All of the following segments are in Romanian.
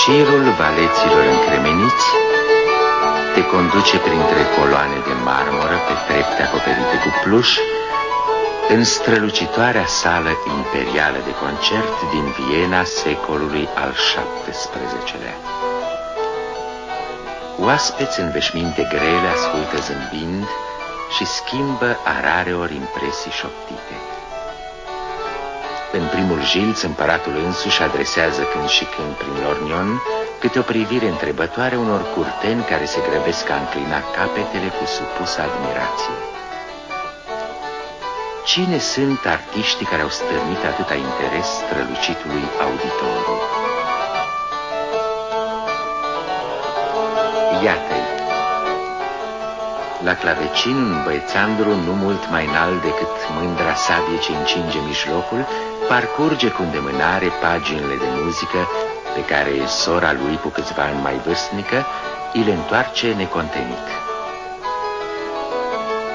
Șirul valeților încremeniți te conduce printre coloane de marmură pe trepte acoperite cu pluș în strălucitoarea sală imperială de concert din Viena secolului al XVII-lea. Oaspeți în veșminte grele ascultă zâmbind și schimbă arareori impresii șoptite. În primul jilț, împăratul însuși adresează când și când prin lornion câte o privire întrebătoare unor curteni care se grăbesc a înclina capetele cu supusă admirație. Cine sunt artiștii care au stârnit atâta interes strălucitului auditorului? Iată-i! La clavecin, un băiețandru nu mult mai înalt decât mândra sabie ce încinge mijlocul, parcurge cu îndemânare paginile de muzică pe care sora lui, cu câțiva ani mai vârstnică, îi le întoarce necontenit.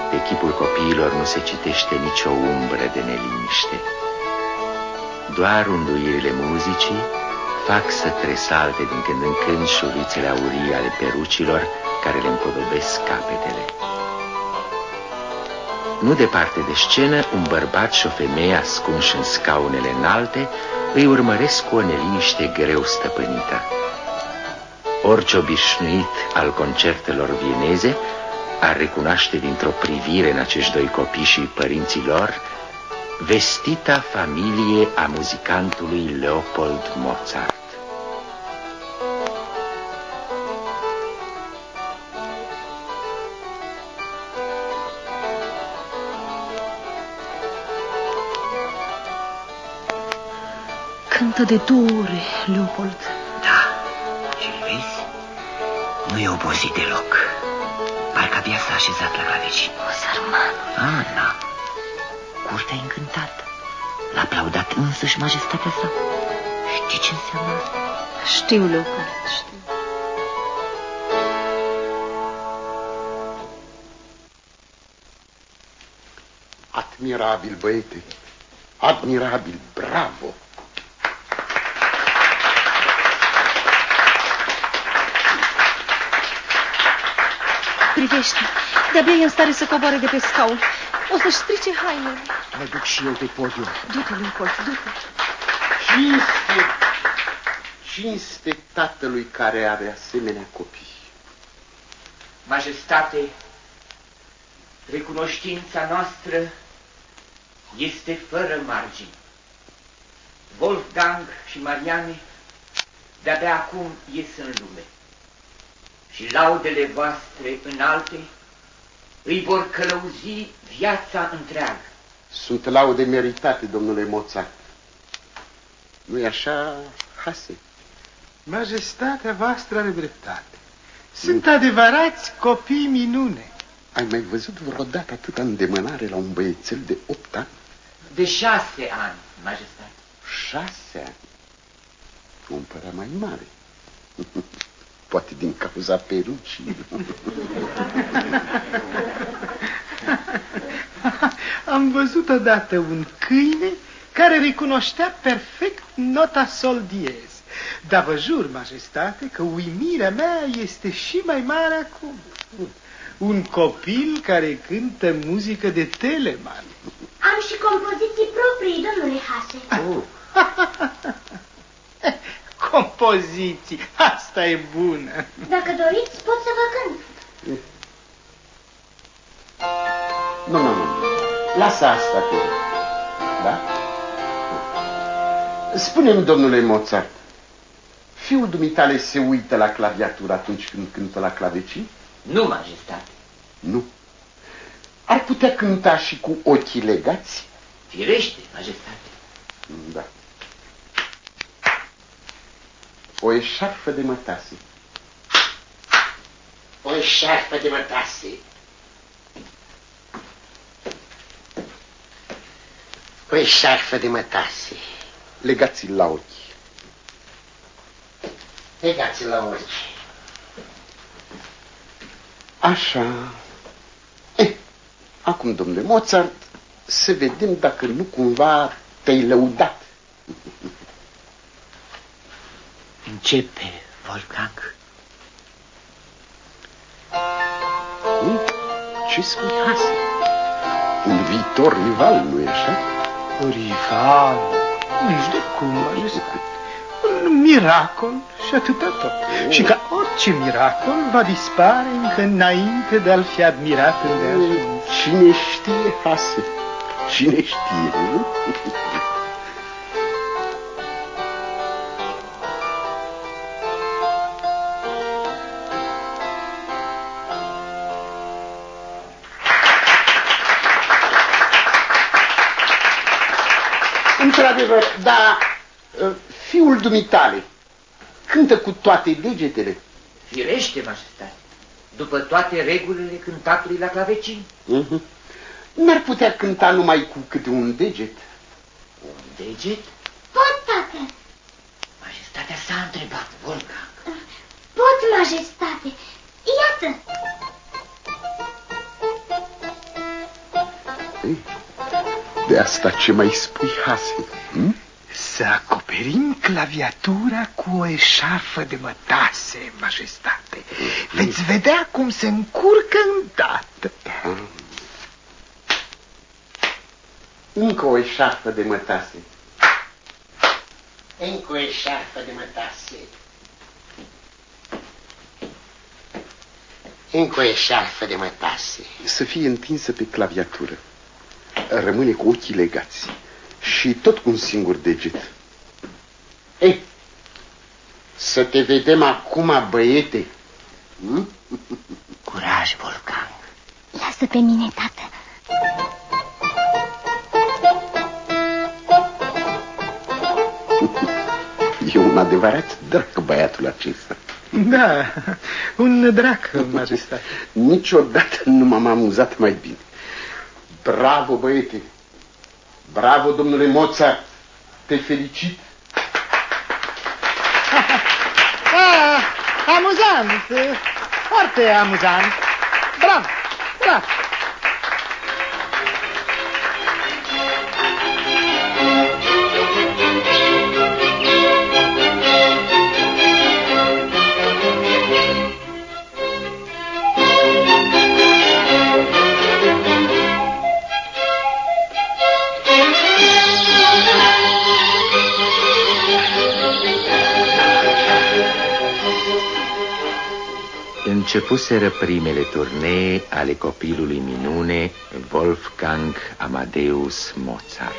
Pe chipul copiilor nu se citește nicio umbră de neliniște. Doar unduirile muzicii fac să tresalte din când în când șurițele aurii ale perucilor care le împodobesc capetele. Nu departe de scenă, un bărbat și o femeie ascunși în scaunele înalte îi urmăresc cu o neliniște greu stăpânită. Orice obișnuit al concertelor vieneze ar recunoaște dintr-o privire în acești doi copii și părinții lor vestita familie a muzicantului Leopold Mozart. Cântă de două ore, Leopold. Da, și vezi? Nu e obosit deloc. Parcă abia s-a așezat la clavecin. O, sărmanul. Ana, curtea e încântată. L-a aplaudat însăși majestatea sa. Știi ce înseamnă asta? Știu, Leopold, știu. Admirabil, băiete. Admirabil, bravo. Privește, de-abia e în stare să coboare de pe scaun. O să-și strice hainele. Mă duc și eu pe podium. Du-te, Leopold, du-te. Cinste, cinste tatălui care are asemenea copii. Majestate, recunoștința noastră este fără margini. Wolfgang și Mariane de-abia acum ies în lume și laudele voastre înalte îi vor călăuzi viața întreagă. Sunt laude meritate, domnule Mozart. Nu-i așa, Hase? Majestatea voastră are dreptate. Sunt adevărați copii minune. Ai mai văzut vreodată atâta îndemânare la un băiețel de opt ani? De șase ani, majestate. Șase ani. Un părea mai mare. Poate din cauza perucii. Am văzut odată un câine care recunoștea perfect nota sol diez. Dar vă jur, majestate, că uimirea mea este și mai mare acum. Un copil care cântă muzică de Telemann. Am și compoziții proprii, domnule Hase. Oh. Compoziții, asta e bună. Dacă doriți, pot să vă cânt. Nu, nu, nu. Lasă asta cu Da? Spune-mi, domnule Mozart, fiul dumitale se uită la claviatură atunci când cântă la clavecin? Nu, majestate. Nu. Ar putea cânta și cu ochii legați? Firește, majestate. Da. O eșarfă de mătase. O șarfă de mătase. O șarfă de mătase. Legați-l la ochi. Legați la ochi. Așa. Eh, acum, domnule Mozart, să vedem dacă nu cumva te-ai lăudat. Începe, Wolfgang. Ce spui, Hase? Un viitor rival, nu-i așa? Rival, nici de cum, majestate. Un miracol și atâta tot. Și ca orice miracol va dispare încă înainte de a-l fi admirat îndeajuns. Cine știe, Hase? Cine știe, nu? Într-adevăr, dar uh, fiul dumitale cântă cu toate degetele. Firește, majestate, după toate regulile cântatului la clavecin. Mhm. N-ar putea cânta numai cu câte un deget. Un deget? De asta ce mai spui, Hase? Hm? Să acoperim claviatura cu o eșarfă de mătase, majestate. Veți vedea cum se încurcă îndată. Încă o eșarfă de mătase. Încă o eșarfă de mătase. Încă o eșarfă de mătase. Să fie întinsă pe claviatură. Rămâne cu ochii legați. Și tot cu un singur deget. Ei, să te vedem acum, băiete. Hm? Curaj, Wolfgang. Lasă pe mine, tată. E un adevărat drac băiatul acesta. Da, un drac, majestate. Niciodată nu m-am amuzat mai bine. Bravo, băiete! Bravo, domnule Mozart! Te felicit! Ah, amuzant, foarte amuzant. Bravo, bravo. Începuseră primele turnee ale copilului minune Wolfgang Amadeus Mozart.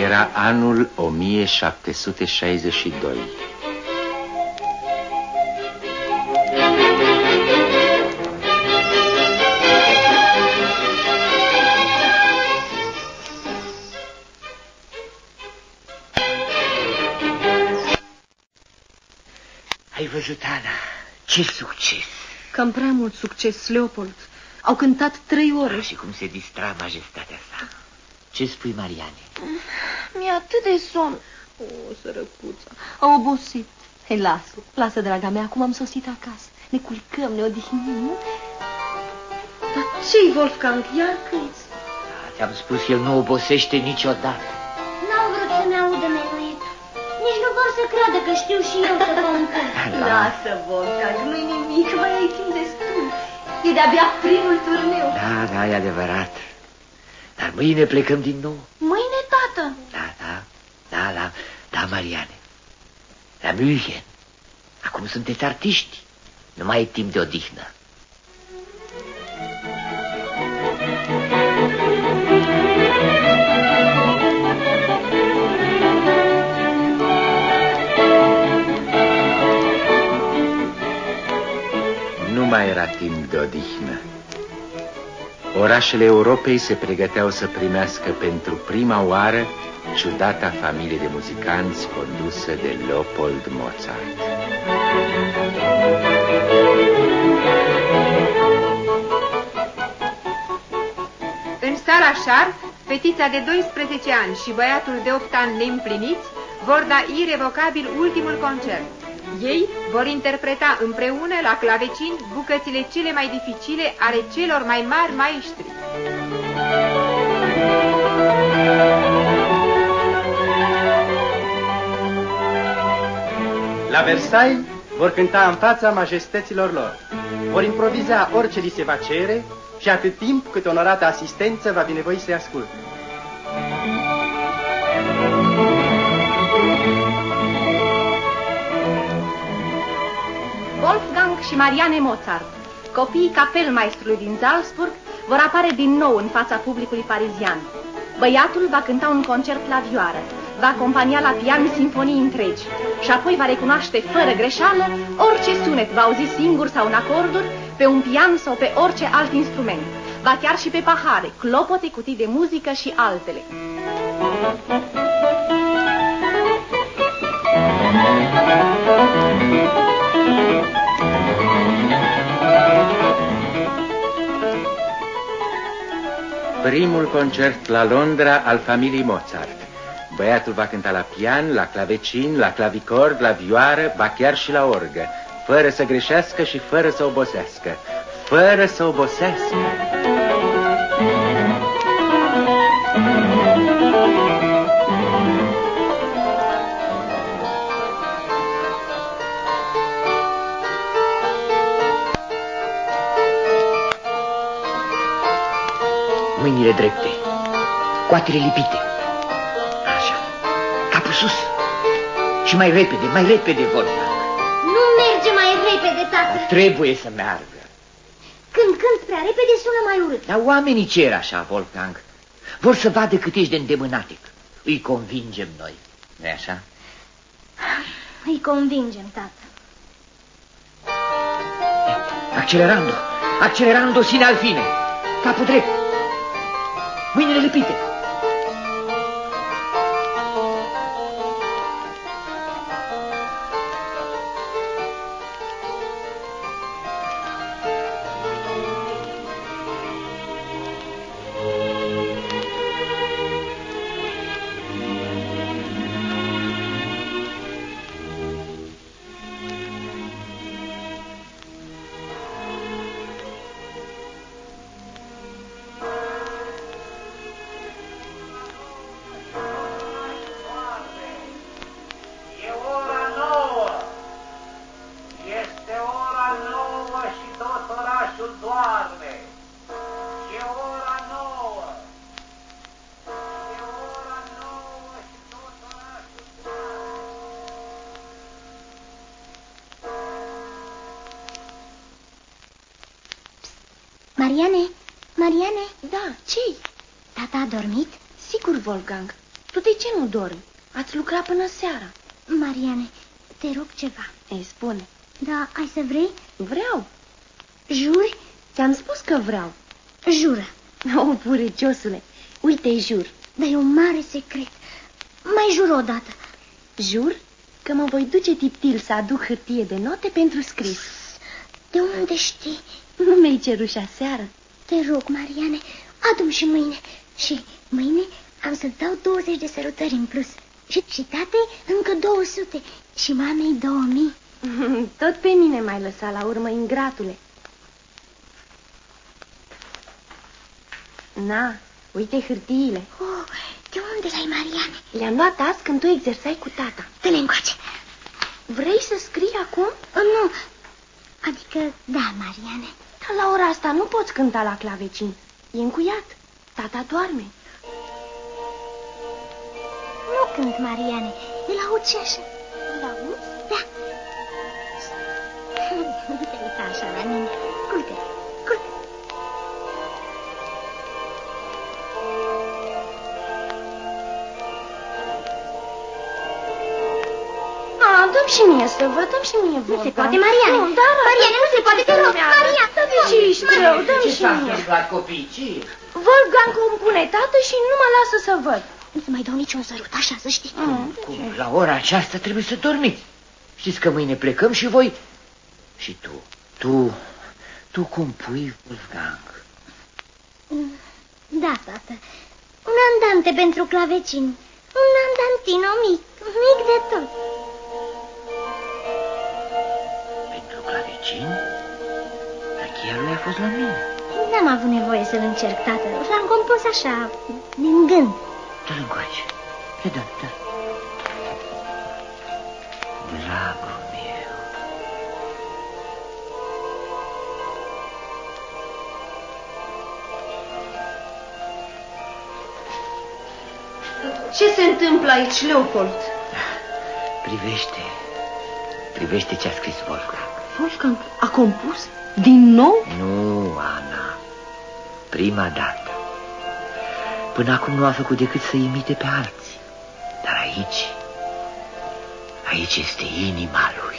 Era anul 1762. Ai văzut, Ana? Ce succes! Cam prea mult succes, Leopold. Au cântat trei ore. Și cum se distra majestatea sa. Ce spui, Mariane? Mi-e atât de somn. O, sărăcuța, a obosit. Hei, lasă, lasă, draga mea, acum am sosit acasă. Ne culcăm, ne odihnim, nu? Dar ce-i, Wolfgang? Iar cânti? Da, Ți-am spus, el nu obosește niciodată. Să creadă că știu și eu să compun. Lasă, Wolfgang, nu-i nimic, mai ai timp destul. E de-abia primul turneu. Da, da, e adevărat. Dar mâine plecăm din nou. Mâine, tată. Da, da, da, la, da, Mariane. La München. Acum sunteți artiști. Nu mai e timp de odihnă. Nu mai era timp de odihnă. Orașele Europei se pregăteau să primească pentru prima oară ciudata familie de muzicanți condusă de Leopold Mozart. În sala șar, fetița de 12 ani și băiatul de 8 ani neîmpliniți vor da irevocabil ultimul concert. Ei vor interpreta împreună la clavecin bucățile cele mai dificile ale celor mai mari maestri. La Versailles vor cânta în fața majestăților lor. Vor improviza orice li se va cere și atât timp cât onorată asistență va binevoi să-i asculte. Wolfgang și Marianne Mozart, copiii capelmaistrului din Salzburg, vor apare din nou în fața publicului parizian. Băiatul va cânta un concert la vioară, va acompania la pian sinfonii întregi și apoi va recunoaște fără greșeală orice sunet va auzi singur sau în acorduri, pe un pian sau pe orice alt instrument. Va chiar și pe pahare, clopote, cutii de muzică și altele. Primul concert la Londra al familiei Mozart. Băiatul va cânta la pian, la clavecin, la clavicord, la vioară, ba chiar și la orgă, fără să greșească și fără să obosească. Fără să obosească. Coatele lipite. Așa, capul sus. Și mai repede, mai repede, vorba. Nu merge mai repede, tată. Trebuie să meargă. Când când prea repede sună mai urât. Dar oamenii cer așa, Wolfgang. Vor să vadă cât ești de îndemânatic. Îi convingem noi, nu așa? Îi convingem, tată. Accelerando, accelerando sine al fine. Capul drept. Mâinile lipite. Mariane, Mariane, Da, ce tata a dormit? Sigur, Wolfgang. Tu de ce nu dormi? Ați lucrat până seara. Mariane, te rog ceva. Ei, spune. Da, ai să vrei? Vreau. Juri? Ți-am spus că vreau. Jură. O, oh, purăciosule, uite, jur. Dar e un mare secret. Mai jur o dată. Jur că mă voi duce tiptil să aduc hârtie de note pentru scris. De unde știi? Nu mi-ai cerut și aseară. Te rog, Mariane, adu și mâine. Și mâine am să-ți dau 20 de sărutări în plus. Și, și tatei încă 200 și mamei 2000. Tot pe mine m-ai lăsat la urmă, ingratule. Na, uite hârtiile. Oh, de unde ai, Mariane? Le-am luat azi când tu exersai cu tata. Dă-le încoace. Vrei să scrii acum? Nu, adică da, Mariane. Dar la ora asta nu poți cânta la clavecin. E încuiat. Tata doarme. Nu cânt, Mariane. Îl aud și așa. Îl auzi? Da. Nu te uita așa la mine. Dăm și mie să văd, dăm și mie Nu se Wolfgang. poate, Mariane. Nu, dar Mariane, nu se poate, te rog, Mariane. Dar de ce ești rău? Dăm Ce și s-a mie. întâmplat, copii? Ce e? Wolfgang îmi pune tată și nu mă lasă să văd. Nu-ți mai dau niciun sărut, așa să știi. Mm. Cum? La ora aceasta trebuie să dormiți. Știți că mâine plecăm și voi... Și tu, tu, tu compui, Wolfgang. Da, tată. Un andante pentru clavecin. Un andantino mic, mic de tot. Pentru clavecin? Dar chiar lui a fost la mine. N-am avut nevoie voie să-l încerc, tată. L-am compus așa, din gând. Dă-l încoace. Ia da, da. Dragul meu. Ce se întâmplă aici, Leopold? Privește. Privește ce a scris Wolfgang. Wolfgang a compus? Din nou? Nu, Ana. Prima dată. Până acum nu a făcut decât să imite pe alții. Dar aici, aici este inima lui.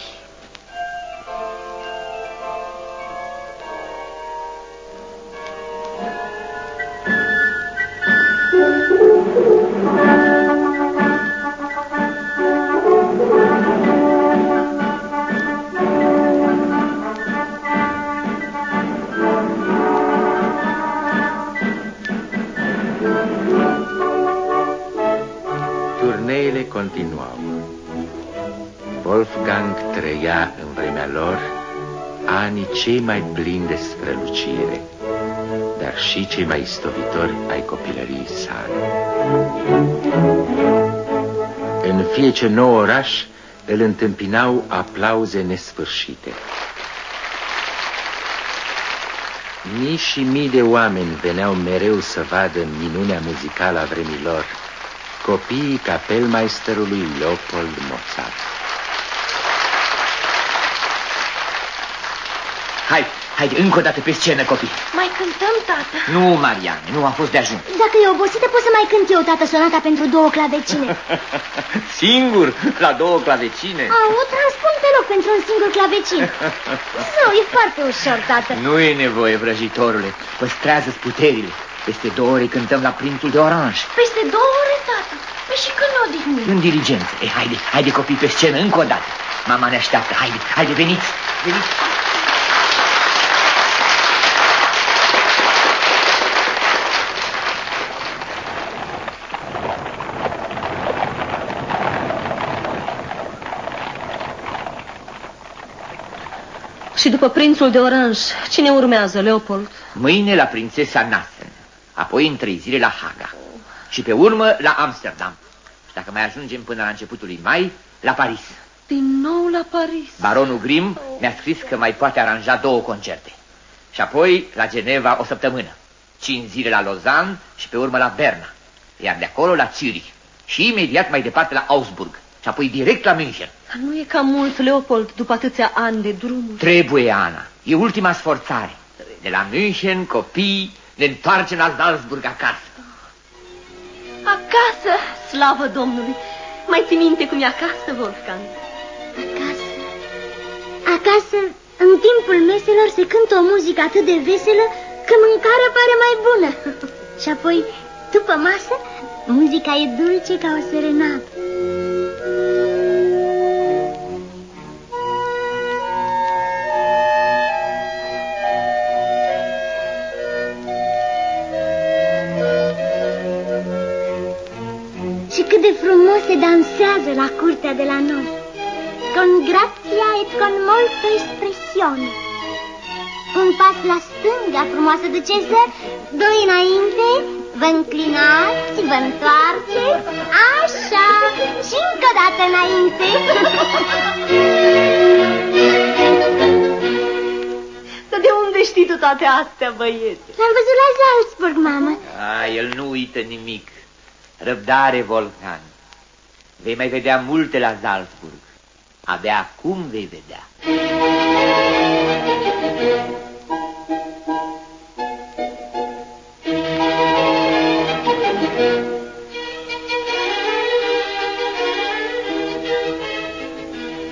Cei mai plini de strălucire, dar și cei mai istovitori ai copilăriei sale. În fie ce nou oraș îl întâmpinau aplauze nesfârșite. Mii și mii de oameni veneau mereu să vadă minunea muzicală a vremilor, copiii capelmeisterului Leopold Mozart. Hai, hai, încă o dată pe scenă, copii. Mai cântăm, tată? Nu, Mariane, nu a fost de ajuns. Dacă e obosită, pot să mai cânt eu, tată, sonata pentru două clavecine. Singur, la două clavecine. A, o transpun pe loc pentru un singur clavecin. Zău, e foarte ușor, tată. Nu e nevoie, vrăjitorule. Păstrează-ți puterile. Peste două ore cântăm la prințul de oranj. Peste două ore, tată. Păi și când o odihnim? În diligență. E, haide, haide copii pe scenă încă o dată. Mama ne așteaptă. Haide, haide, veniți. Veniți. Și după prințul de oranj, cine urmează, Leopold? Mâine la prințesa Nassen. Apoi în trei zile la Haga. Și pe urmă la Amsterdam. Și dacă mai ajungem până la începutul lui mai, la Paris. Din nou la Paris. Baronul Grim mi-a scris că mai poate aranja două concerte. Și apoi la Geneva o săptămână. Cinci zile la Lausanne și pe urmă la Berna. Iar de acolo la Zurich. Și imediat mai departe la Augsburg. Și apoi direct la München. Dar nu e cam mult, Leopold, după atâția ani de drumuri? Trebuie, Ana. E ultima sforțare. De la München, copii, ne întoarcem la Salzburg acasă. Acasă, slavă Domnului! Mai ții minte cum e acasă, Wolfgang? Acasă. Acasă, în timpul meselor, se cântă o muzică atât de veselă că mâncarea pare mai bună. Și apoi, după masă, muzica e dulce ca o serenadă. Și cât de frumos se dansează la curtea de la noi. Con grazia et con molto espressione. Un pas la stânga, frumoasă ducesă, doi înainte, vă înclinați, vă întoarceți, așa, și încă o dată înainte. Dar de unde știi tu toate astea, băiete? L-am văzut la Salzburg, mamă. A, el nu uită nimic. Răbdare, Volcan. Vei mai vedea multe la Salzburg. Abia acum vei vedea.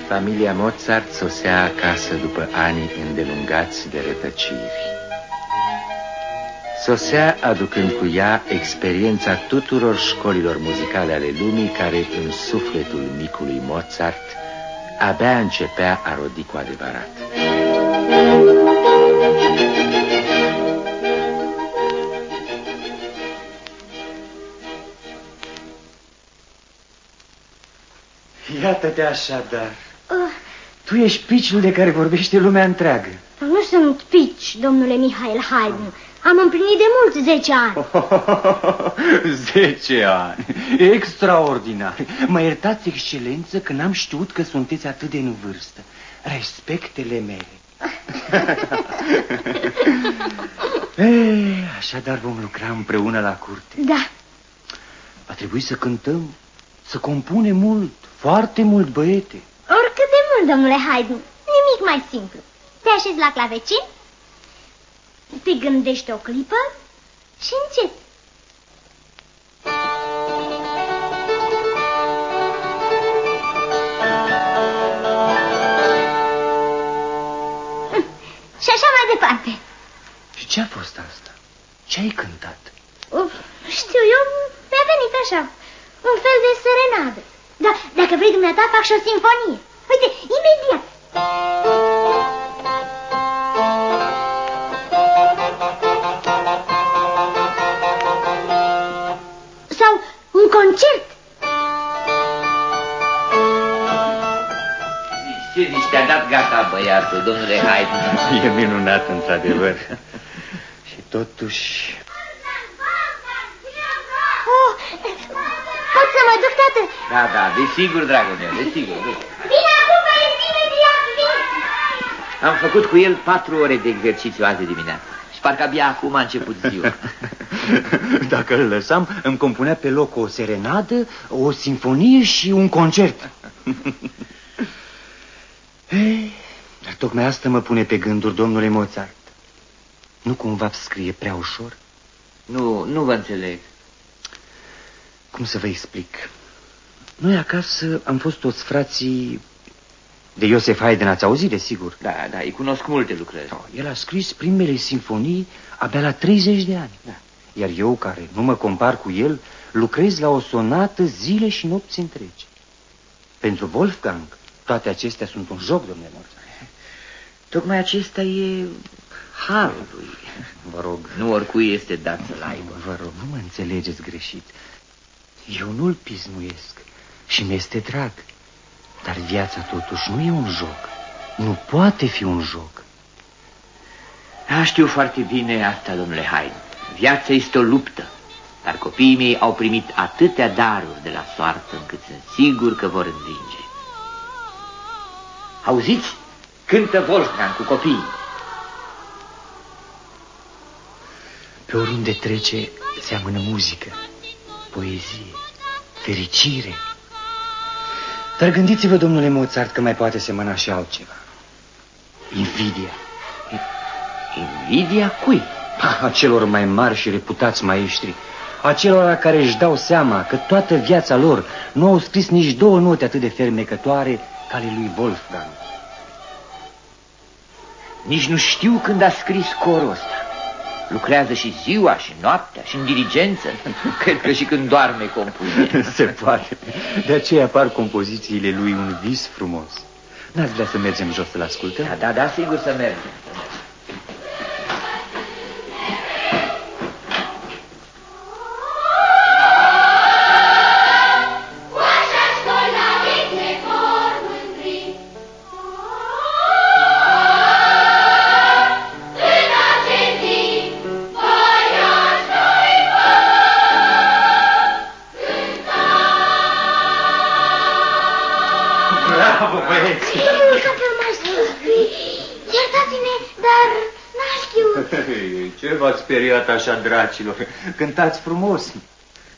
Familia Mozart sosea acasă după ani îndelungați de rătăciri. Sosea aducând cu ea experiența tuturor școlilor muzicale ale lumii care în sufletul micului Mozart abia începea a rodi cu adevărat. Iată-te așadar. Uh, Tu ești piciul de care vorbește lumea întreagă. nu sunt pici, domnule Mihail Haydn. Am împlinit de mult 10 ani. Zece ani. Extraordinar. Mă iertați, excelență, că n-am știut că sunteți atât de în vârstă. Respectele mele. Ei, așadar vom lucra împreună la curte. Da. Va trebui să cântăm, să compunem mult, foarte mult, băiete. Oricât de mult, domnule Haydn. Nimic mai simplu. Te așezi la clavecin, te gândești o clipă și încet. Și așa mai departe. Și ce a fost asta? Ce ai cântat? Uf, știu eu, mi-a venit așa, un fel de serenadă. Da, dacă vrei dumneata, fac și o sinfonie. Uite, imediat. Te-a dat gata băiatul, domnule Haydn. E minunat, într-adevăr. Și totuși... Oh, pot să mă duc, tată? Da, da, desigur, dragul meu, desigur. Du. Vine acum, băieți, imediat, vine. Am făcut cu el patru ore de exercițiu azi de dimineață. Și parcă abia acum a început ziua. Dacă îl lăsam, îmi compunea pe loc o serenadă, o sinfonie și un concert. Ei, dar tocmai asta mă pune pe gânduri, domnule Mozart. Nu cumva scrie prea ușor? Nu, nu vă înțeleg. Cum să vă explic? Noi acasă am fost toți frații de Iosef Haydn, ați auzit, desigur. Da, da, îi cunosc multe lucrări. No, el a scris primele sinfonii abia la 30 de ani. Da. Iar eu, care nu mă compar cu el, lucrez la o sonată zile și nopți întregi. Pentru Wolfgang, toate acestea sunt un joc, domnule Mozart. Tocmai acesta e harul lui. Vă rog, Nu oricui este dat să-l aibă. vă rog, nu mă înțelegeți greșit. Eu nu-l pismuiesc și mi-este drag. Dar viața totuși nu e un joc. Nu poate fi un joc. Da, știu foarte bine asta, domnule Haydn. Viața este o luptă, dar copiii mei au primit atâtea daruri de la soartă încât sunt sigur că vor învinge. Auziți? Cântă Wolfgang cu copiii. Pe oriunde trece, seamănă muzică, poezie, fericire. Dar gândiți-vă, domnule Mozart, că mai poate semăna și altceva. Invidia. Invidia cui? A celor mai mari și reputați maestri, acelora care își dau seama că toată viața lor nu au scris nici două note atât de fermecătoare ca ale lui Wolfgang. Nici nu știu când a scris corul ăsta. Lucrează și ziua, și noaptea, și în diligență. Cred că și când doarme compune. Se poate. De aceea apar compozițiile lui un vis frumos. N-ați vrea să mergem jos să-l ascultăm? Da, da, da, sigur să mergem. Speriat așa, dracilor? Cântați frumos.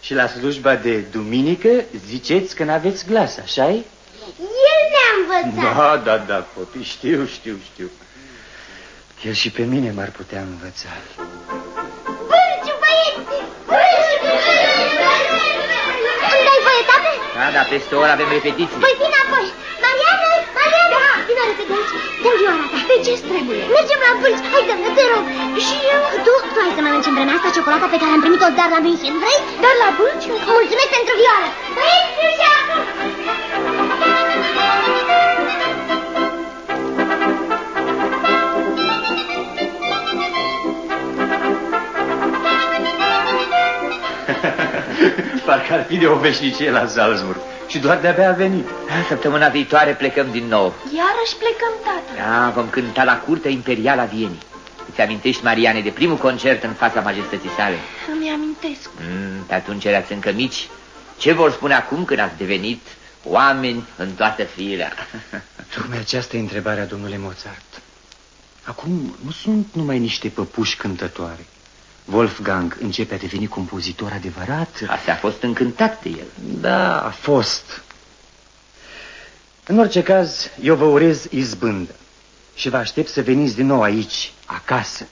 Și la slujba de duminică ziceți că n-aveți glas, așa -i? El ne-a învățat. Da, da, da, copii, știu, știu, știu. El și pe mine m-ar putea învăța. Bârciu, băieți! Bârciu! Îmi dai voie, tată? Da, da, peste o oră avem repetiții. Păi vin apoi. Mariana, Mariana! Da. Vino repede aici. Dă-mi vioara ta. Pe ce trebuie? Mergem la bârci. Hai, dă te rog. Și eu? Tu, tu ai să mănânci în vremea asta ciocolata pe care am primit-o dar la München. Vrei? Dar la bârci? Mulțumesc pentru vioară. Băieți, fiu și acum! Parcă ar fi de o veșnicie la Salzburg. Și doar de-abia a venit. Da, Săptămâna viitoare plecăm din nou. Iarăși plecăm, tată. Da, vom cânta la curtea imperială a Vienii. Îți amintești, Mariane, de primul concert în fața majestății sale? Îmi amintesc. Mm, pe atunci erați încă mici. Ce vor spune acum când ați devenit oameni în toată firea? Tocmai aceasta e întrebarea, domnule Mozart. Acum nu sunt numai niște păpuși cântătoare. Wolfgang începe a deveni compozitor adevărat. Asta a fost încântat de el. Da, a fost. În orice caz, eu vă urez izbândă și vă aștept să veniți din nou aici, acasă.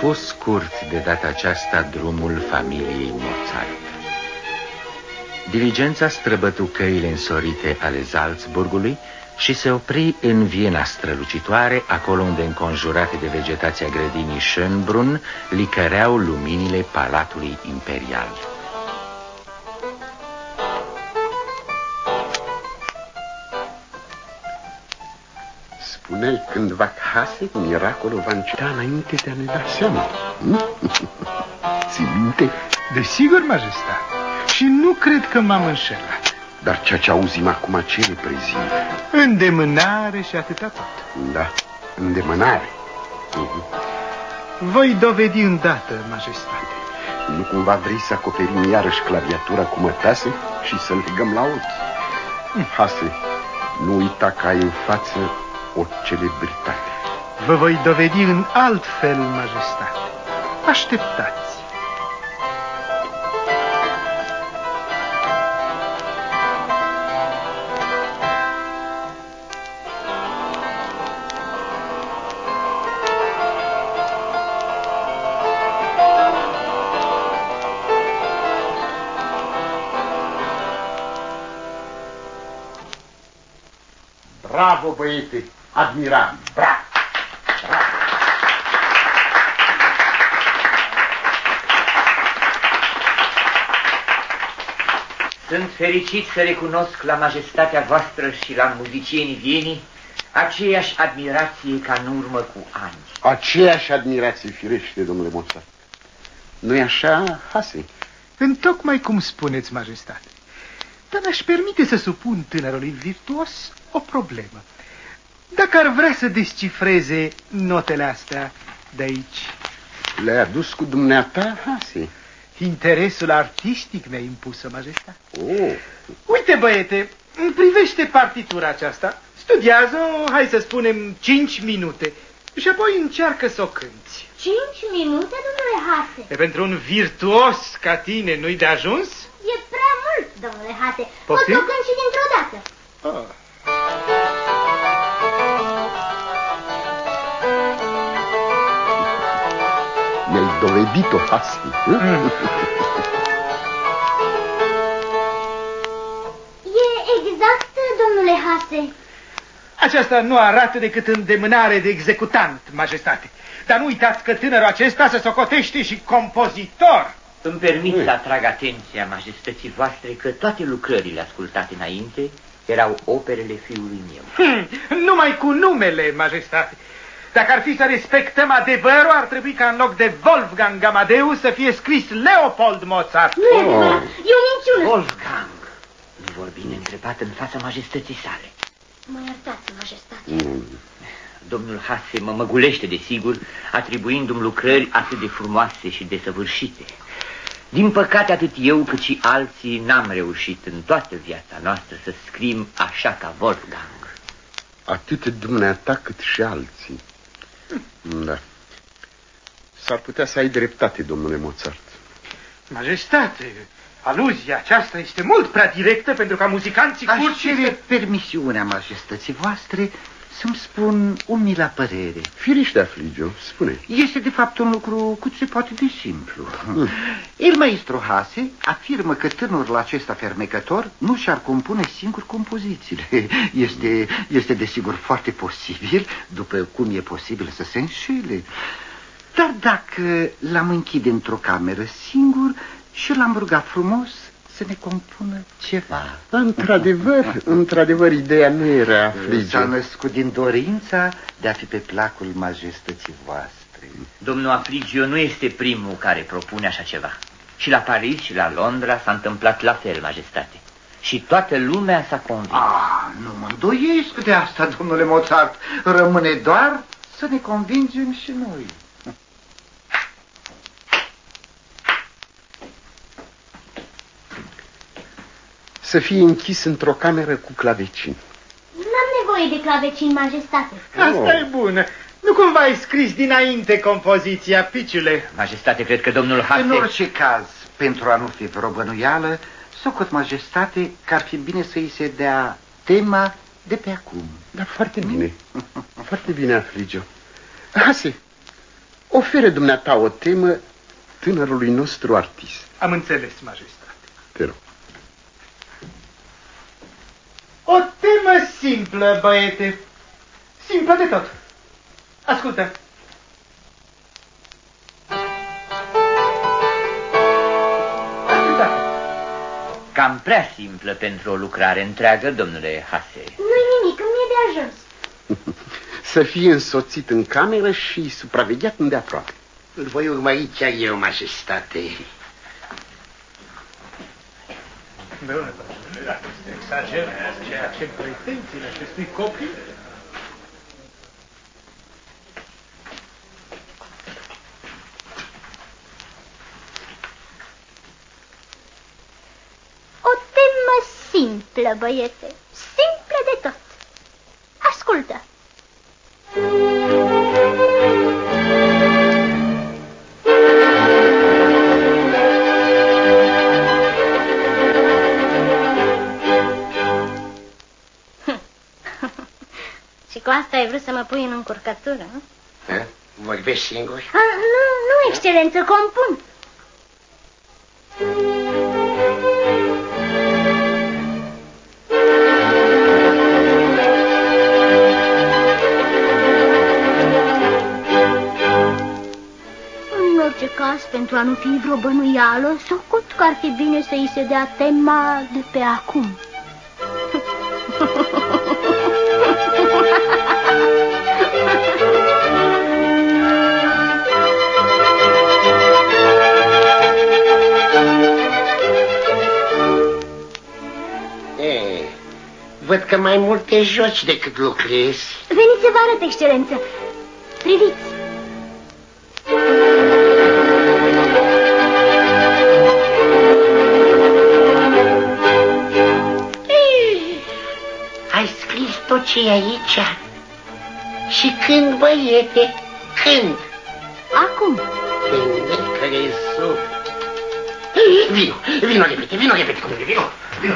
Fost scurt de data aceasta drumul familiei Mozart. Diligența străbătu căile însorite ale Salzburgului și se opri în Viena strălucitoare, acolo unde, înconjurate de vegetația grădinii Schönbrunn, licăreau luminile Palatului Imperial. Spuneai cândva Hase, miracolul va înceta înainte de a ne da seama. Ți minte? Desigur, majestate. Și nu cred că m-am înșelat. Dar ceea ce auzim acum ce reprezintă? Îndemânare și atâta tot. Da, îndemânare. Uh mhm. -huh. Voi dovedi îndată, majestate. Nu cumva vrei să acoperim iarăși claviatura cu mătase și să legăm la ochi? Mm. Hase, nu uita că ai în față o celebritate. Vă voi dovedi în alt fel, majestate. Așteptați. Bravo, băiete! Admirabil! Bravo! Bravo! Sunt fericit să recunosc la majestatea voastră și la muzicienii vienii aceeași admirație ca în urmă cu ani. Aceeași admirație firește, domnule Mozart. Nu-i așa, Hase? Întocmai cum spuneți, majestate. Dar mi-aș permite să supun tânărului virtuos o problemă. Dacă ar vrea să descifreze notele astea de aici. Le-ai adus cu dumneata, Hase? Interesul artistic mi-a impus-o, majestate. Oh. Uite, băiete, îmi privește partitura aceasta. Studiază, hai să spunem, cinci minute. Și apoi încearcă să o cânti. Cinci minute, domnule Hase? E pentru un virtuos ca tine nu-i de ajuns? E prea mult, domnule Hase. Poți să o cânt și dintr-o dată. Ah. Dovedit-o, Hasi. Mm. E exact, domnule Hase. Aceasta nu arată decât îndemânare de executant, majestate. Dar nu uitați că tânărul acesta se socotește și compozitor. Îmi permit să atrag atenția majestății voastre că toate lucrările ascultate înainte erau operele fiului meu. Hmm, numai cu numele, majestate. Dacă ar fi să respectăm adevărul, ar trebui ca în loc de Wolfgang Amadeus să fie scris Leopold Mozart. Nu e oh. e o minciună. Wolfgang, nu vorbi neîntrebat în fața majestății sale. Mă iertați, majestate. Mm. Domnul Hase mă măgulește, desigur, atribuindu-mi lucrări atât de frumoase și desăvârșite. Din păcate, atât eu cât și alții n-am reușit în toată viața noastră să scrim așa ca Wolfgang. Atât dumneata cât și alții. Da. S-ar putea să ai dreptate, domnule Mozart. Majestate, aluzia aceasta este mult prea directă pentru ca muzicanții curți... Aș cere permisiunea majestății voastre să-mi spun umila părere. Firește, Afligio, spune. Este de fapt un lucru cât se poate de simplu. Mm. El, maestro Hase, afirmă că tânărul acesta fermecător nu și-ar compune singur compozițiile. Este, este desigur foarte posibil, după cum e posibil să se înșele. Dar dacă l-am închide într-o cameră singur și l-am rugat frumos să ne compună ceva. Într-adevăr, într-adevăr, ideea nu era afligă. S-a născut din dorința de a fi pe placul majestății voastre. Domnul Afligio nu este primul care propune așa ceva. Și la Paris și la Londra s-a întâmplat la fel, majestate. Și toată lumea s-a convins. Ah, nu mă îndoiesc de asta, domnule Mozart. Rămâne doar să ne convingem și noi. Să fie închis într-o cameră cu clavecin. N-am nevoie de clavecin, majestate. Asta Oh. e bună. Nu cumva ai scris dinainte compoziția, piciule? Majestate, cred că domnul Hase... În orice caz, pentru a nu fi vreo bănuială, socot majestate că ar fi bine să îi se dea tema de pe acum. Da, foarte bine. Foarte bine, Afligio. Hase, oferă dumneata o temă tânărului nostru artist. Am înțeles, majestate. Te rog. O temă simplă, băiete. Simplă de tot. Ascultă. Ascultă. Cam prea simplă pentru o lucrare întreagă, domnule Hase. Nu-i nimic, îmi e de ajuns. Să fie însoțit în cameră și supravegheat îndeaproape. Îl voi urma aici eu, majestate. Bună, domnule, dacă se exagerează ceea ce pretențiile acestui copil. O temă simplă, băiete. Asta ai vrut să mă pui în încurcătură, nu? Eh? Vorbești singur? A, nu, nu, excelență, compun. În orice caz, pentru a nu fi vreo bănuială, socot că ar fi bine să îi se dea tema de pe acum. E, văd că mai mult te joci decât lucrezi. Veniți să vă arăt, excelență. Priviți. Ai scris tot ce e aici? Și când, băiete? Când? Acum. Te necrezut. Vino, vino repede, vino repede cu mine, vino, vino.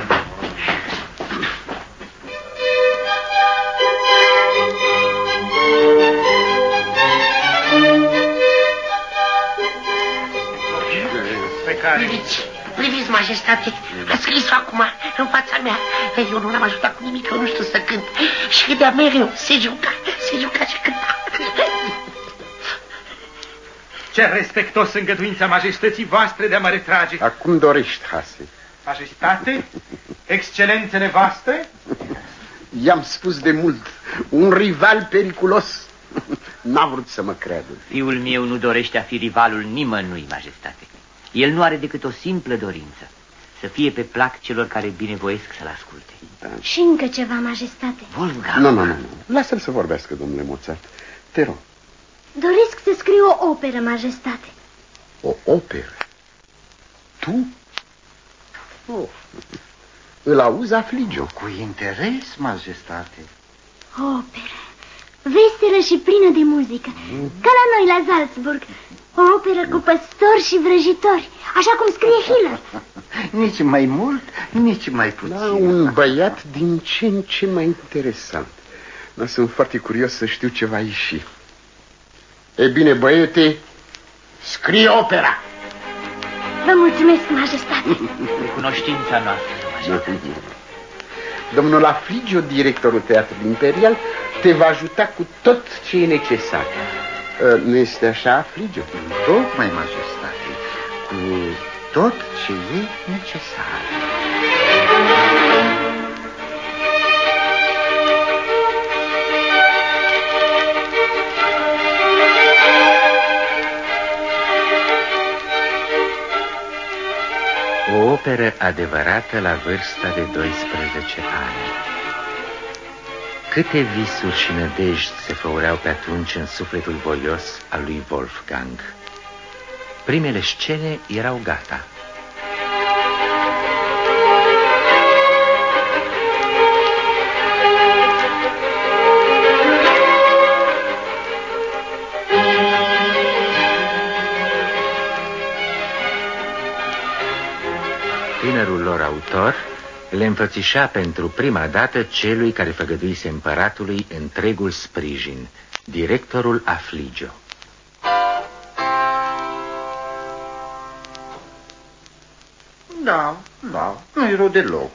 Care... Priviți, priviți, majestate, a scris-o acum în fața mea. Eu nu l-am ajutat cu nimic, eu nu știu să cânt. Și cât de mereu se juca, se juca și cânta. Ce respectos îngăduința majestății voastre de a mă retrage. Acum dorești, Hase. Majestate, excelențele voastre, I-am spus de mult, un rival periculos. N-a vrut să mă creadă. Fiul meu nu dorește a fi rivalul nimănui, majestate. El nu are decât o simplă dorință. Să fie pe plac celor care binevoiesc să-l asculte. Și încă ceva, majestate. Wolfgang, Nu, nu, nu. nu. Lasă-l să vorbească, domnule Mozart. Te rog. Doresc să scriu o operă, majestate. O operă? Tu? Oh. Îl auzi, Afligio? Cu interes, majestate. O operă. Veselă și plină de muzică. Ca la noi, la Salzburg. O operă cu păstori și vrăjitori. Așa cum scrie Hiller. Nici mai mult, nici mai puțin. Da, un băiat din ce în ce mai interesant. Dar sunt foarte curios să știu ce va ieși. E bine, băiete, scrie opera. Vă mulțumesc, majestate. Recunoștința noastră, majestate. Domnul Afligio, directorul Teatrului Imperial, te va ajuta cu tot ce e necesar. Uh, Nu este așa, Afligio? Tocmai, majestate, cu tot ce e necesar. Operă adevărată la vârsta de 12 ani. Câte visuri și nădejdi se făureau pe atunci în sufletul voios al lui Wolfgang. Primele scene erau gata. Tânărul lor autor le înfățișa pentru prima dată celui care făgăduise împăratului întregul sprijin, directorul Afligio. Da, da, nu e rău deloc.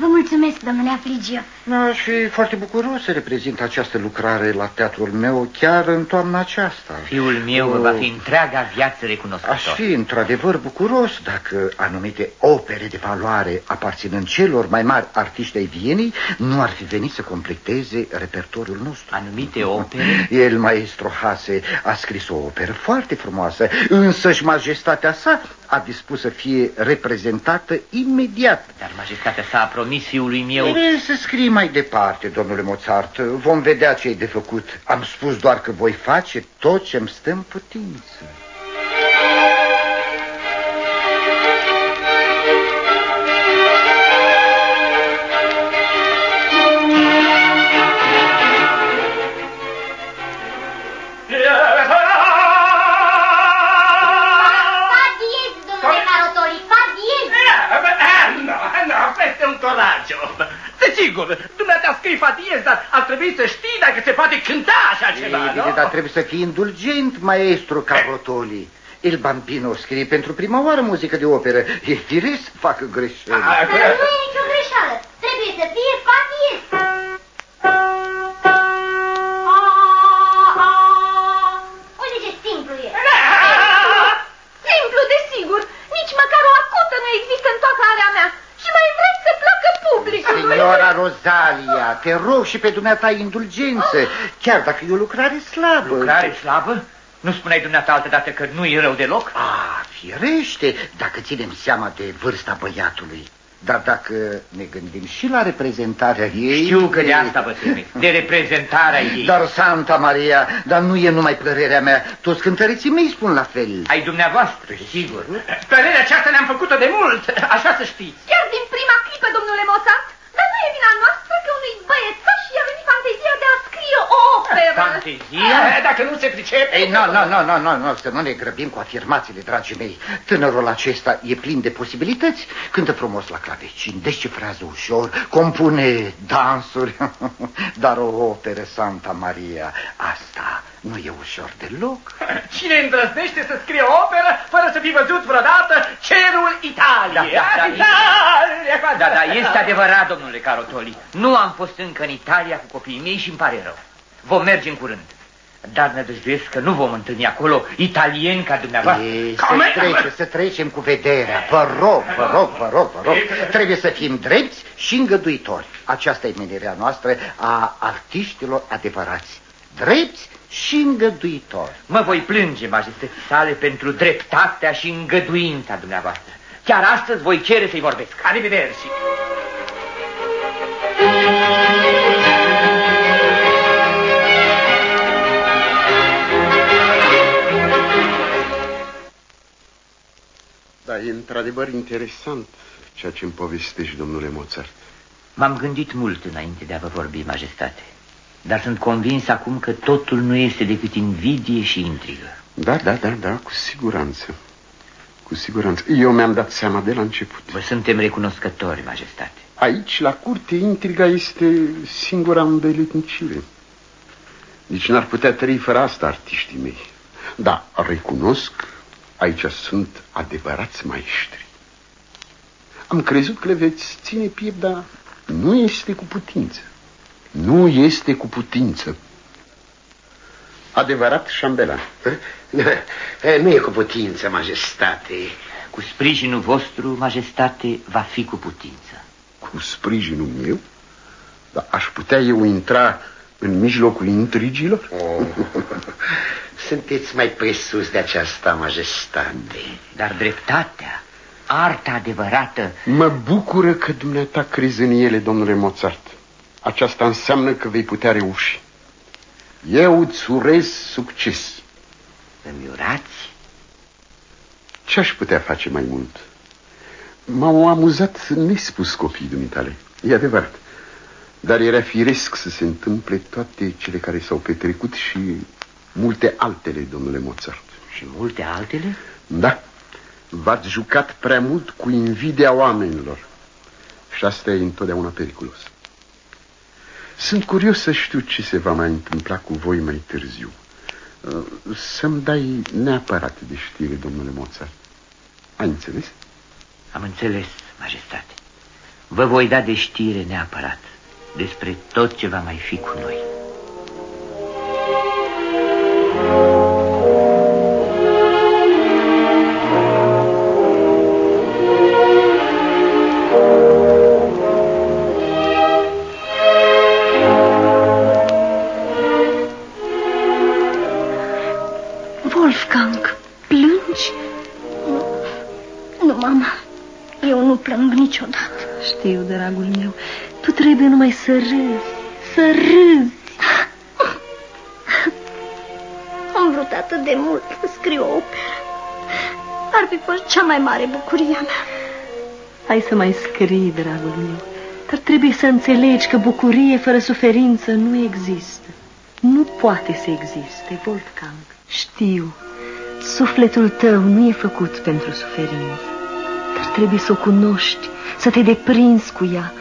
Vă mulțumesc, domnule Afligio. Aș fi foarte bucuros să reprezint această lucrare la teatrul meu chiar în toamna aceasta. Fiul meu vă va fi întreaga viață recunoscător. Aș fi într-adevăr bucuros dacă anumite opere de valoare aparținând celor mai mari artiști ai Vienei nu ar fi venit să completeze repertoriul nostru. Anumite opere? El, maestro Hase, a scris o operă foarte frumoasă, însă și majestatea sa a dispus să fie reprezentată imediat. Dar majestatea sa a promis fiului meu... Trebuie să scrii mai departe, domnule Mozart. Vom vedea ce e de făcut. Am spus doar că voi face tot ce-mi stă în putință. Sigur, dumneata scrii fatiez, dar ar trebui să știi dacă se poate cânta așa ceva, Ei, nu? bine, dar trebuie să fii indulgent, maestru Carotoli. Il Bambino scrie pentru prima oară muzică de operă. E firesc să facă greșeli. Dar nu e nicio greșeală. Trebuie să fie fatiez. Uite ce simplu e. Simplu, desigur. Nici măcar o acută nu există în toată area mea. Și mai vreți să placă publicului. Signora Rosalia, te rog și pe dumneata indulgență, chiar dacă e o lucrare slabă. Lucrare slabă? Nu spuneai dumneata altă dată că nu e rău deloc? Ah, firește, dacă ținem seama de vârsta băiatului. Dar dacă ne gândim și la reprezentarea ei... Știu că de asta vă temeți, de reprezentarea ei. Dar, Santa Maria, dar nu e numai părerea mea. Toți cântăreții mei spun la fel. Ai dumneavoastră, sigur. Părerea aceasta ne-am făcut-o de mult, așa să știți. Chiar din prima clipă, domnule Mozart, dar nu e vina noastră că unui băiețaș i-a venit fantezia de a scrie o operă. Fantezia? Eh, Dacă nu se pricepe... Ei, nu, nu, nu, nu, nu, nu, să nu ne grăbim cu afirmațiile, dragii mei. Tânărul acesta e plin de posibilități. Cântă frumos la clavecin, descifrează ușor, compune dansuri. Dar o operă, Santa Maria, asta nu e ușor deloc. Cine îndrăznește să scrie o operă fără să fi văzut vreodată cerul Italiei? Da, da, da, Italia! Da, da, este adevărat, domnule Carotoli. Nu am fost încă în Italia cu copiii mei și îmi pare rău. Vom merge în curând. Dar nădăjduiesc că nu vom întâlni acolo italieni ca dumneavoastră. Ei, să, trece, să trecem cu vederea. Vă rog, vă rog, vă rog, vă rog. Trebuie să fim drepți și îngăduitori. Aceasta e menirea noastră a artiștilor adevărați. Drepți și îngăduitori. Mă voi plânge, majestății sale, pentru dreptatea și îngăduința dumneavoastră. Chiar astăzi voi cere să-i vorbesc. Arrivederci. Da, e într-adevăr interesant ceea ce îmi povestești, domnule Mozart. M-am gândit mult înainte de a vă vorbi, majestate. Dar sunt convins acum că totul nu este decât invidie și intrigă. Da, da, da, da, cu siguranță. Cu siguranță. Eu mi-am dat seama de la început. Vă suntem recunoscători, majestate. Aici, la curte, intriga este singura îndeletnicire. Nici n-ar putea trăi fără asta artiștii mei. Da, recunosc, aici sunt adevărați maestri. Am crezut că le veți ține piept, dar nu este cu putință. Nu este cu putință. Adevărat șambelan. Nu e cu putință, majestate. Cu sprijinul vostru, majestate, va fi cu putință. Cu sprijinul meu? Dar aș putea eu intra în mijlocul intrigilor? Oh. Sunteți mai presus de aceasta, majestate. Dar dreptatea, arta adevărată. Mă bucură că dumneata crezi în ele, domnule Mozart. Aceasta înseamnă că vei putea reuși. Eu îți urez succes. Îmi urați? Ce aș putea face mai mult? M-au amuzat nespus copiii dumitale. E adevărat. Dar era firesc să se întâmple toate cele care s-au petrecut și multe altele, domnule Mozart. Și multe altele? Da. V-ați jucat prea mult cu invidia oamenilor. Și asta e întotdeauna periculos. Sunt curios să știu ce se va mai întâmpla cu voi mai târziu. Uh, să-mi dai neapărat de știre, domnule Mozart. Ai înțeles? Am înțeles, majestate. Vă voi da de știre neapărat despre tot ce va mai fi cu noi. Să râzi, să râzi. Am vrut atât de mult să scriu o operă. Ar fi fost cea mai mare bucuria mea. Hai să mai scrii, dragul meu, dar trebuie să înțelegi că bucurie fără suferință nu există. Nu poate să existe, Wolfgang. Știu, sufletul tău nu e făcut pentru suferință, dar trebuie să o cunoști, să te deprinzi cu ea,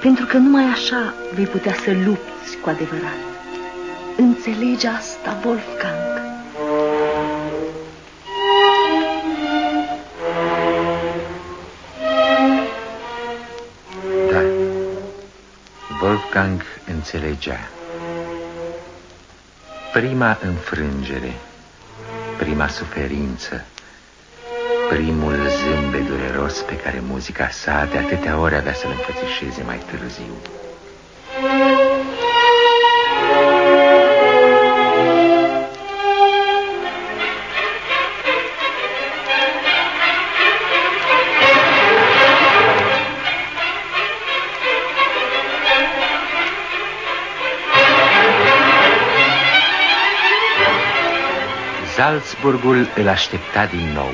pentru că numai așa vei putea să lupți cu adevărat. Înțelegi asta, Wolfgang? Da, Wolfgang înțelegea. Prima înfrângere, prima suferință, primul zâmbet dureros pe care muzica sa de atâtea ori avea să-l înfățișeze mai târziu. Salzburgul îl aștepta din nou.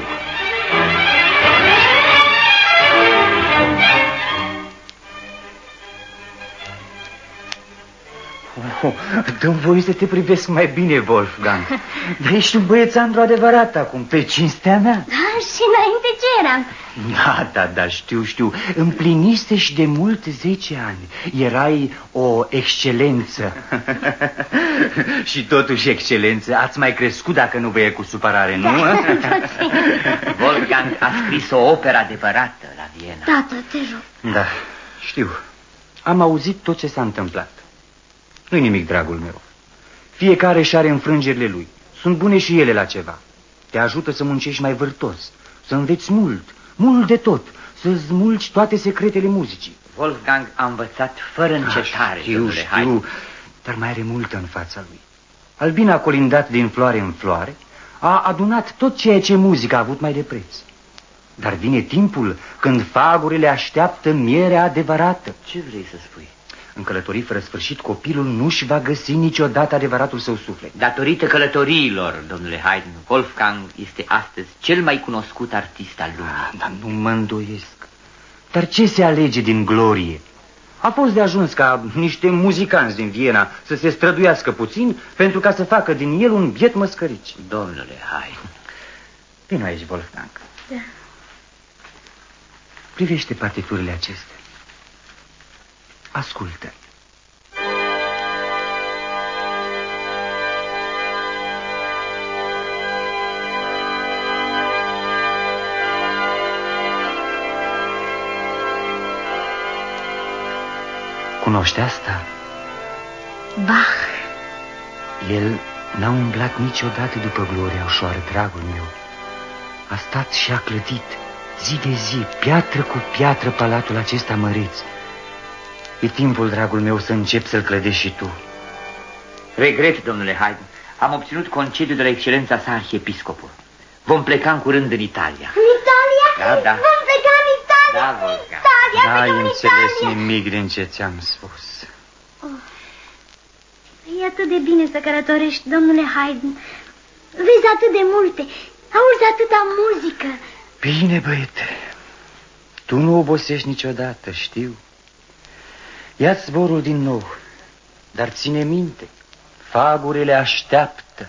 Oh, Dă-mi voie să te privesc mai bine, Wolfgang. Dar ești un băiețandru adevărat acum, pe cinstea mea. Da, și înainte ce eram? Da, da, da, știu, știu. Împlinise și de mult zece ani. Erai o excelență. și totuși, excelență, ați mai crescut dacă nu vă e cu supărare, nu? Wolfgang a scris o operă adevărată la Viena. Tată, te rog. Da, știu. Am auzit tot ce s-a întâmplat. Nu-i nimic, dragul meu. Fiecare și are înfrângerile lui. Sunt bune și ele la ceva. Te ajută să muncești mai vârtos, să înveți mult, mult de tot, să smulgi toate secretele muzicii. Wolfgang a învățat fără încetare, știu, domnule știu, Haydn. dar mai are multă în fața lui. Albina a colindat din floare în floare, a adunat tot ceea ce muzica a avut mai de preț. Dar vine timpul când fagurile așteaptă mierea adevărată. Ce vrei să spui? În călătorii fără sfârșit, copilul nu-și va găsi niciodată adevăratul său suflet. Datorită călătoriilor, domnule Haydn, Wolfgang este astăzi cel mai cunoscut artist al lumii. Ah, dar nu mă îndoiesc. Dar ce se alege din glorie? A fost de ajuns ca niște muzicanți din Viena să se străduiască puțin pentru ca să facă din el un biet măscărici. Domnule Haydn. Vino aici, Wolfgang. Da. Privește partiturile acestea. Ascultă. Cunoște asta? Bach. El n-a umblat niciodată după gloria ușoară, dragul meu. A stat și a clădit, zi de zi, piatră cu piatră, palatul acesta măreț. E timpul, dragul meu, să încep să-l clădești și tu. Regret, domnule Haydn, am obținut concediu de la excelența sa arhiepiscopul. Vom pleca în curând în Italia. În Italia? Da, da. Vom pleca în Italia? Da, în Volga. Italia, N-ai plecăm în înțeles Italia. nimic din ce ți-am spus. E atât de bine să călătorești, domnule Haydn. Vezi atât de multe, auzi atâta muzică. Bine, băiete. Tu nu obosești niciodată, știu. Ia-ți zborul din nou, dar ține minte, fagurile așteaptă.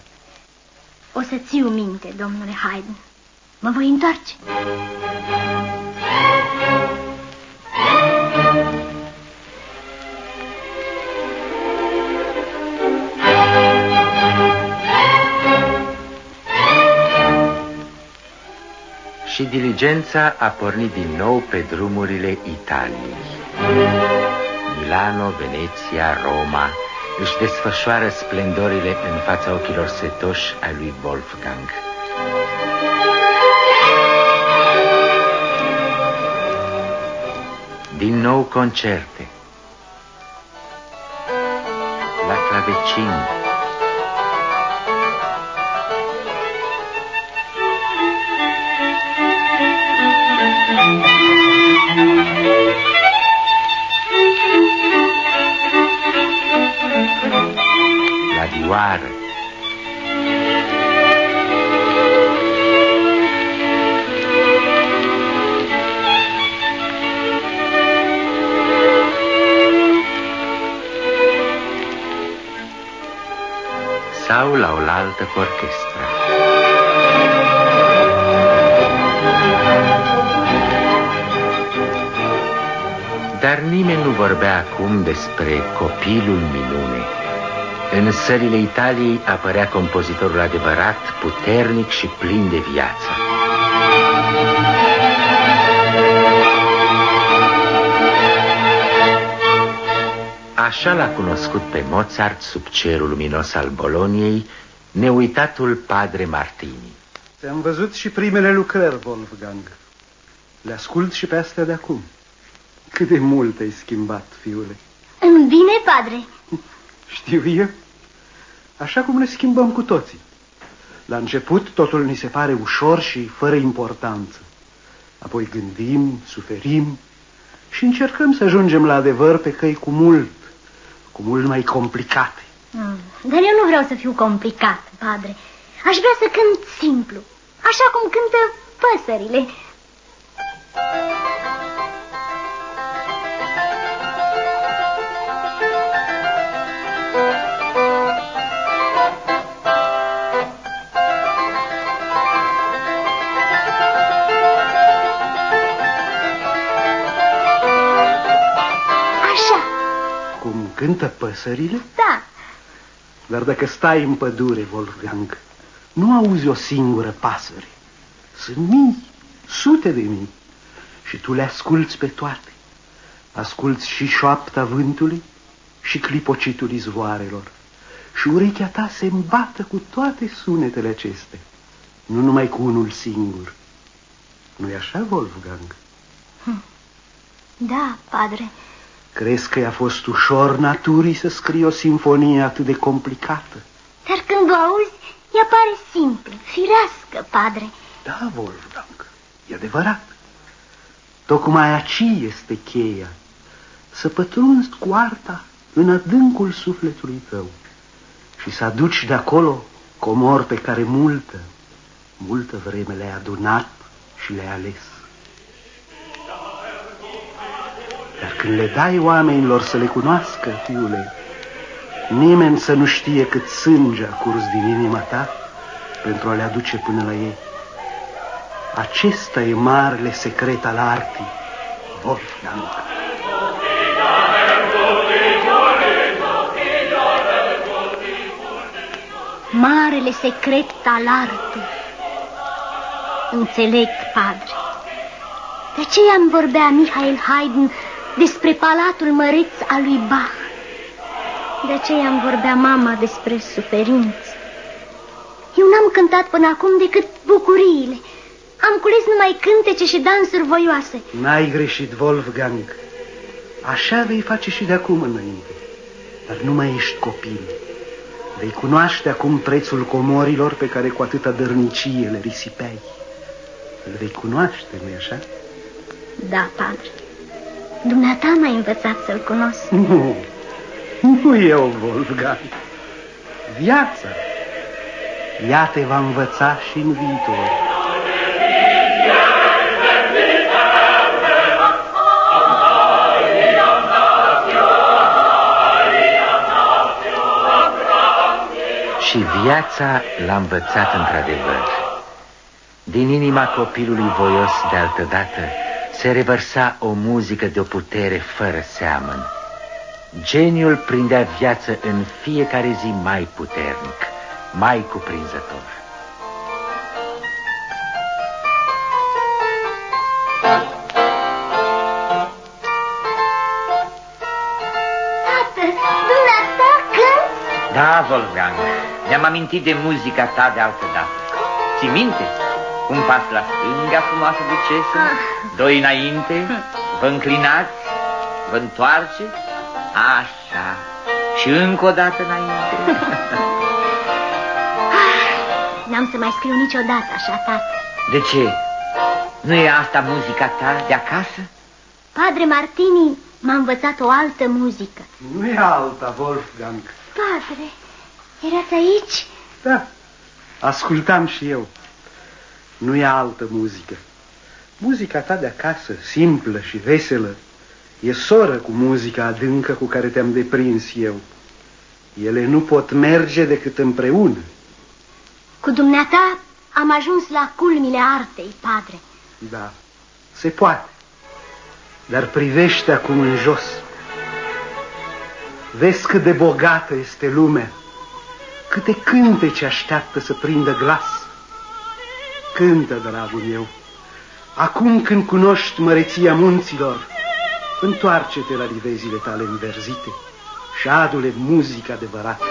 O să țiu minte, domnule Haydn. Mă voi întoarce. Și diligența a pornit din nou pe drumurile Italiei. Milano, Veneția, Roma își desfășoară splendorile în fața ochilor setoși ai lui Wolfgang. Din nou concerte. La clavecin. La vioară. Sau la oaltă cu orchestra. Dar nimeni nu vorbea acum despre copilul minune. În sările Italiei apărea compozitorul adevărat, puternic și plin de viață. Așa l-a cunoscut pe Mozart sub cerul luminos al Boloniei, neuitatul padre Martini. Te-am văzut și primele lucrări, Wolfgang. Le ascult și pe astea de acum. Cât de mult ai schimbat, fiule. În bine, padre. Știu eu. Așa cum ne schimbăm cu toții. La început totul ni se pare ușor și fără importanță. Apoi gândim, suferim și încercăm să ajungem la adevăr pe căi cu mult, cu mult mai complicate. Mm, Dar eu nu vreau să fiu complicat, padre. Aș vrea să cânt simplu, așa cum cântă păsările. Așa, cântă păsările? da. Dar dacă stai în pădure, Wolfgang, nu auzi o singură pasăre. Sunt mii, sute de mii. Și tu le asculți pe toate. Asculți și șoapta vântului și clipocitul izvoarelor. Și urechea ta se îmbată cu toate sunetele acestea. Nu numai cu unul singur. Nu-i așa, Wolfgang? Da, padre. Crezi că i-a fost ușor naturii să scrie o sinfonie atât de complicată? Dar când o auzi, ea pare simplă, firească, padre. Da, Wolfgang, e adevărat. Tocmai aici este cheia. Să pătrunzi cu arta în adâncul sufletului tău și să aduci de acolo comori pe care multă, multă vreme le-ai adunat și le-ai ales. Dar când le dai oamenilor să le cunoască, fiule, nimeni să nu știe cât sânge a curs din inima ta pentru a le aduce până la ei. Acesta e marele secret al artii, Wolfgang. Marele secret al artei. Înțeleg, padre. De aceea îmi vorbea Michael Haydn despre palatul măreț al lui Bach. De aceea îmi vorbea mama despre suferință. Eu n-am cântat până acum decât bucuriile. Am cules numai cântece și dansuri voioase. N-ai greșit, Wolfgang. Așa vei face și de acum înainte. Dar nu mai ești copil. Vei cunoaște acum prețul comorilor pe care cu atâta dărnicie le risipeai. Îl vei cunoaște, nu-i așa? Da, padre. Dumneata m-ai învățat să-l cunosc. Nu, nu eu, Wolfgang. Viața. Ea te va învăța și în viitor. Și viața l-a învățat într-adevăr. Din inima copilului voios de altădată se revărsa o muzică de o putere fără seamăn. Geniul prindea viață în fiecare zi mai puternic, mai cuprinzător. Tată, dumneata când? Da, Wolfgang, mi-am amintit de muzica ta de altă dată. Ți minte? Un pas la stânga, frumoasă ducesă, doi înainte, vă înclinați, vă întoarce, așa, și încă o dată înainte. N-am să mai scriu niciodată așa, tată. De ce? Nu e asta muzica ta de acasă? Padre Martini m-a învățat o altă muzică. Nu e alta, Wolfgang. Padre, erați aici? Da, ascultam și eu. Nu e altă muzică. Muzica ta de acasă, simplă și veselă, e soră cu muzica adâncă cu care te-am deprins eu. Ele nu pot merge decât împreună. Cu dumneata am ajuns la culmile artei, padre. Da, se poate. Dar privește acum în jos. Vezi cât de bogată este lumea. Câte cântece așteaptă să prindă glas. Cântă, dragul meu. Acum când cunoști măreția munților, întoarce-te la livezile tale înverzite și adu-le muzică adevărată.